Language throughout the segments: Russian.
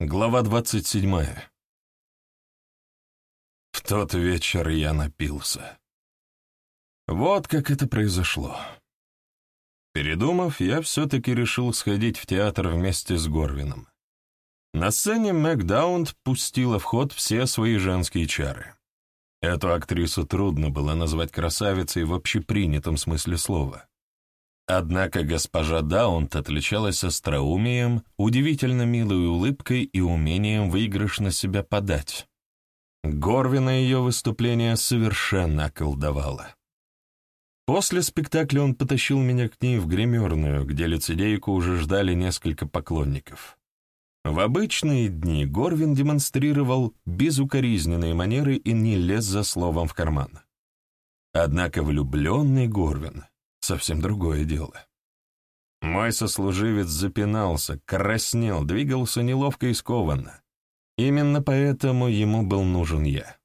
Глава двадцать седьмая. В тот вечер я напился. Вот как это произошло. Передумав, я все-таки решил сходить в театр вместе с Горвином. На сцене Макдаунд пустила в ход все свои женские чары. Эту актрису трудно было назвать красавицей в общепринятом смысле слова. Однако госпожа Даунт отличалась остроумием, удивительно милой улыбкой и умением выигрышно себя подать. Горвина ее выступление совершенно околдовало. После спектакля он потащил меня к ней в гримерную, где лицедейку уже ждали несколько поклонников. В обычные дни Горвин демонстрировал безукоризненные манеры и не лез за словом в карман. Однако влюбленный Горвин совсем другое дело. Мой сослуживец запинался, краснел, двигался неловко и скованно. Именно поэтому ему был нужен я.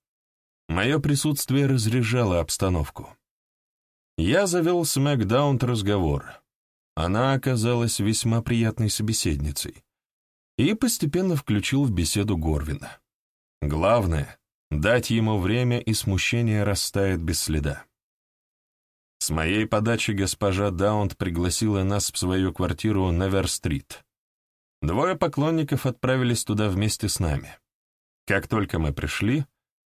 Мое присутствие разряжало обстановку. Я завел с Макдаунт разговор. Она оказалась весьма приятной собеседницей. И постепенно включил в беседу Горвина. Главное — дать ему время, и смущение растает без следа. С моей подачи госпожа Даунт пригласила нас в свою квартиру на Вер-стрит. Двое поклонников отправились туда вместе с нами. Как только мы пришли,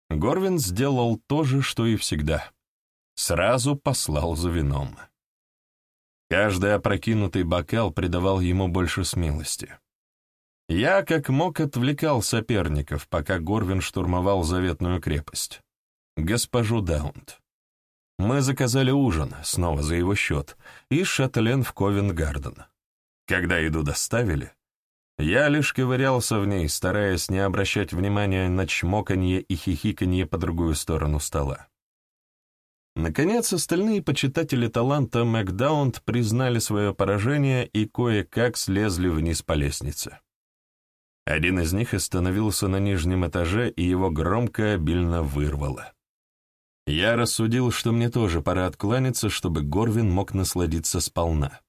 Горвин сделал то же, что и всегда. Сразу послал за вином. Каждый опрокинутый бокал придавал ему больше смелости. Я как мог отвлекал соперников, пока Горвин штурмовал заветную крепость. Госпожу Даунт. Мы заказали ужин, снова за его счет, и шатлен в Ковент-Гарден. Когда еду доставили, я лишь ковырялся в ней, стараясь не обращать внимания на чмоканье и хихиканье по другую сторону стола. Наконец, остальные почитатели таланта Макдаунд признали свое поражение и кое-как слезли вниз по лестнице. Один из них остановился на нижнем этаже, и его громко обильно вырвало. Я рассудил, что мне тоже пора откланяться, чтобы Горвин мог насладиться сполна.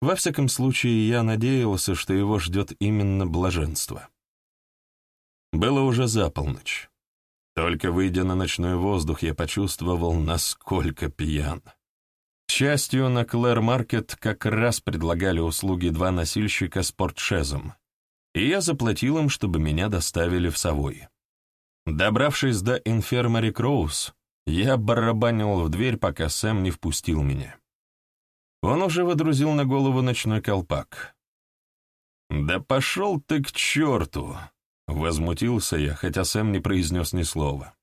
Во всяком случае, я надеялся, что его ждет именно блаженство. Было уже за полночь. Только выйдя на ночной воздух, я почувствовал, насколько пьян. К счастью, на Клэр-маркет как раз предлагали услуги два носильщика с портшезом, и я заплатил им, чтобы меня доставили в Совой. Добравшись до инфермари Кроуз, я барабанил в дверь, пока Сэм не впустил меня. Он уже водрузил на голову ночной колпак. «Да пошел ты к черту!» — возмутился я, хотя Сэм не произнес ни слова.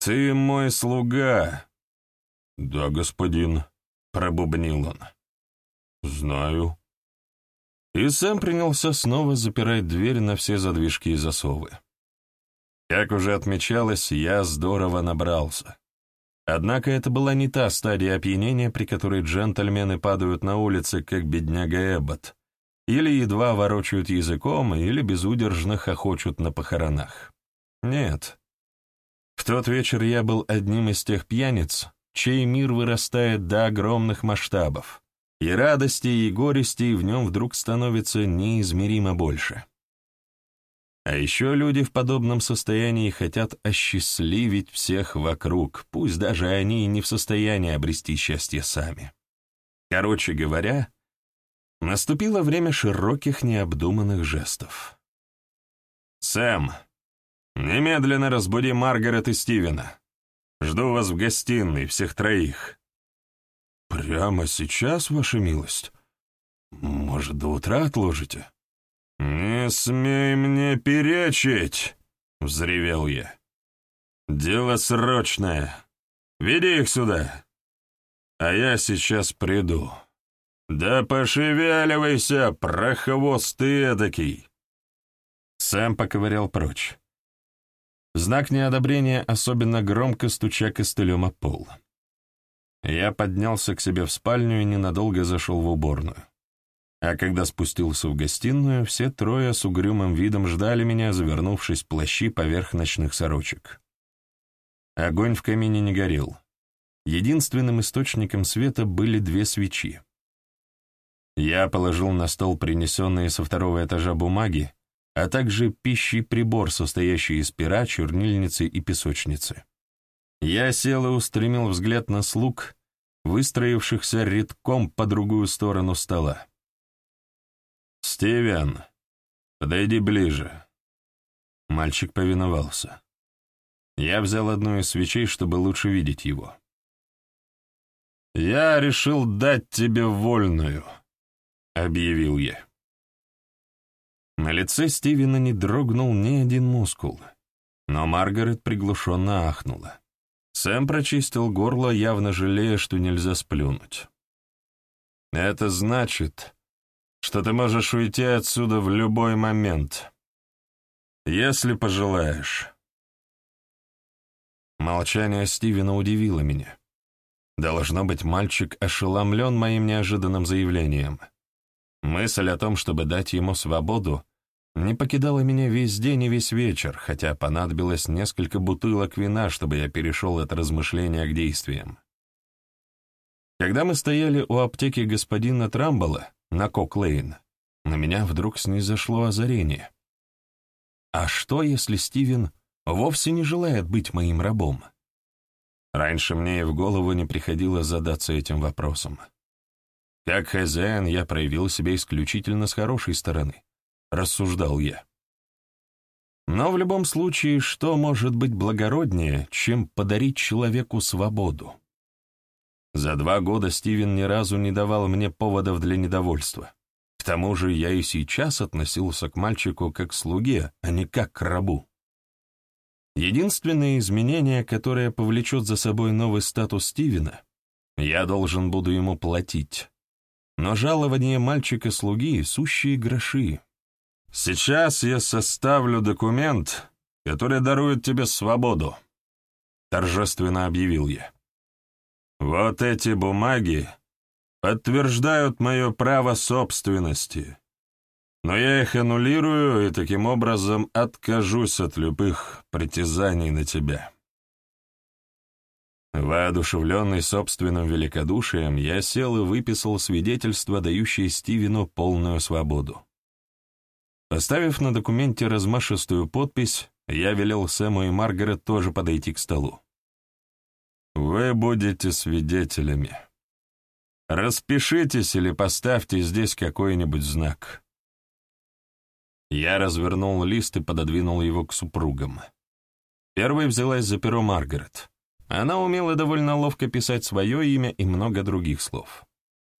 «Ты мой слуга!» «Да, господин», — пробубнил он. «Знаю». И Сэм принялся снова запирать дверь на все задвижки и засовы. Как уже отмечалось, я здорово набрался. Однако это была не та стадия опьянения, при которой джентльмены падают на улице, как бедняга Эббот, или едва ворочают языком, или безудержно хохочут на похоронах. Нет. В тот вечер я был одним из тех пьяниц, чей мир вырастает до огромных масштабов, и радости, и горести в нем вдруг становится неизмеримо больше. А еще люди в подобном состоянии хотят осчастливить всех вокруг, пусть даже они не в состоянии обрести счастье сами. Короче говоря, наступило время широких необдуманных жестов. «Сэм, немедленно разбуди Маргарет и Стивена. Жду вас в гостиной, всех троих». «Прямо сейчас, ваша милость? Может, до утра отложите?» «Не смей мне перечить!» — взревел я. «Дело срочное. Веди их сюда. А я сейчас приду. Да пошевеливайся, прохвост ты эдакий!» Сэм поковырял прочь. Знак неодобрения особенно громко стуча костылем о пол. Я поднялся к себе в спальню и ненадолго зашел в уборную. А когда спустился в гостиную, все трое с угрюмым видом ждали меня, завернувшись в плащи поверх ночных сорочек. Огонь в камине не горел. Единственным источником света были две свечи. Я положил на стол принесенные со второго этажа бумаги а также пищий прибор, состоящий из пера, чернильницы и песочницы. Я сел и устремил взгляд на слуг, выстроившихся редком по другую сторону стола. «Стивен, подойди ближе». Мальчик повиновался. Я взял одну из свечей, чтобы лучше видеть его. «Я решил дать тебе вольную», — объявил я. На лице Стивена не дрогнул ни один мускул, но Маргарет приглушенно ахнула. Сэм прочистил горло, явно жалея, что нельзя сплюнуть. «Это значит, что ты можешь уйти отсюда в любой момент, если пожелаешь». Молчание Стивена удивило меня. Должно быть, мальчик ошеломлен моим неожиданным заявлением. Мысль о том, чтобы дать ему свободу, не покидала меня весь день и весь вечер, хотя понадобилось несколько бутылок вина, чтобы я перешел от размышления к действиям. Когда мы стояли у аптеки господина Трамбола на Кок-Лейн, на меня вдруг снизошло озарение. А что, если Стивен вовсе не желает быть моим рабом? Раньше мне и в голову не приходило задаться этим вопросом. Как хозяин я проявил себя исключительно с хорошей стороны, рассуждал я. Но в любом случае, что может быть благороднее, чем подарить человеку свободу? За два года Стивен ни разу не давал мне поводов для недовольства. К тому же я и сейчас относился к мальчику как к слуге, а не как к рабу. Единственное изменение, которое повлечет за собой новый статус Стивена, я должен буду ему платить но жалование мальчика-слуги — сущие гроши. «Сейчас я составлю документ, который дарует тебе свободу», — торжественно объявил я. «Вот эти бумаги подтверждают мое право собственности, но я их аннулирую и таким образом откажусь от любых притязаний на тебя». Воодушевленный собственным великодушием, я сел и выписал свидетельство, дающее Стивену полную свободу. Поставив на документе размашистую подпись, я велел Сэму и Маргарет тоже подойти к столу. «Вы будете свидетелями. Распишитесь или поставьте здесь какой-нибудь знак». Я развернул лист и пододвинул его к супругам. Первой взялась за перо Маргарет. Она умела довольно ловко писать свое имя и много других слов.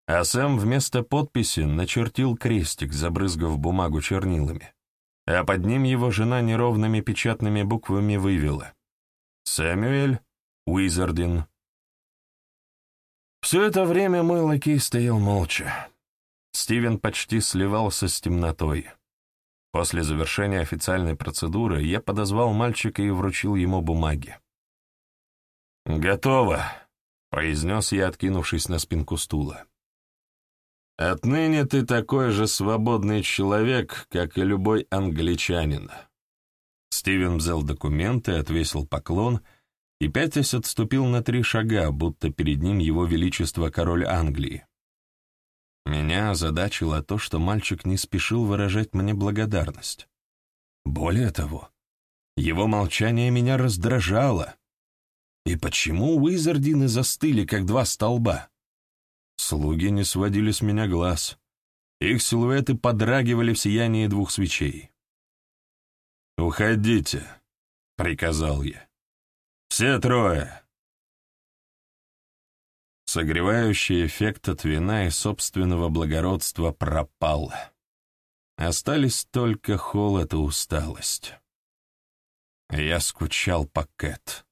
А сам вместо подписи начертил крестик, забрызгав бумагу чернилами. А под ним его жена неровными печатными буквами вывела «Сэмюэль Уизардин». Все это время мой лакей стоял молча. Стивен почти сливался с темнотой. После завершения официальной процедуры я подозвал мальчика и вручил ему бумаги. «Готово», — произнес я, откинувшись на спинку стула. «Отныне ты такой же свободный человек, как и любой англичанин». Стивен взял документы, отвесил поклон и пятясь отступил на три шага, будто перед ним его величество король Англии. Меня озадачило то, что мальчик не спешил выражать мне благодарность. Более того, его молчание меня раздражало. И почему Уизардины застыли, как два столба? Слуги не сводили с меня глаз. Их силуэты подрагивали в сиянии двух свечей. «Уходите», — приказал я. «Все трое». Согревающий эффект от вина и собственного благородства пропал. Остались только холод и усталость. Я скучал по Кэт.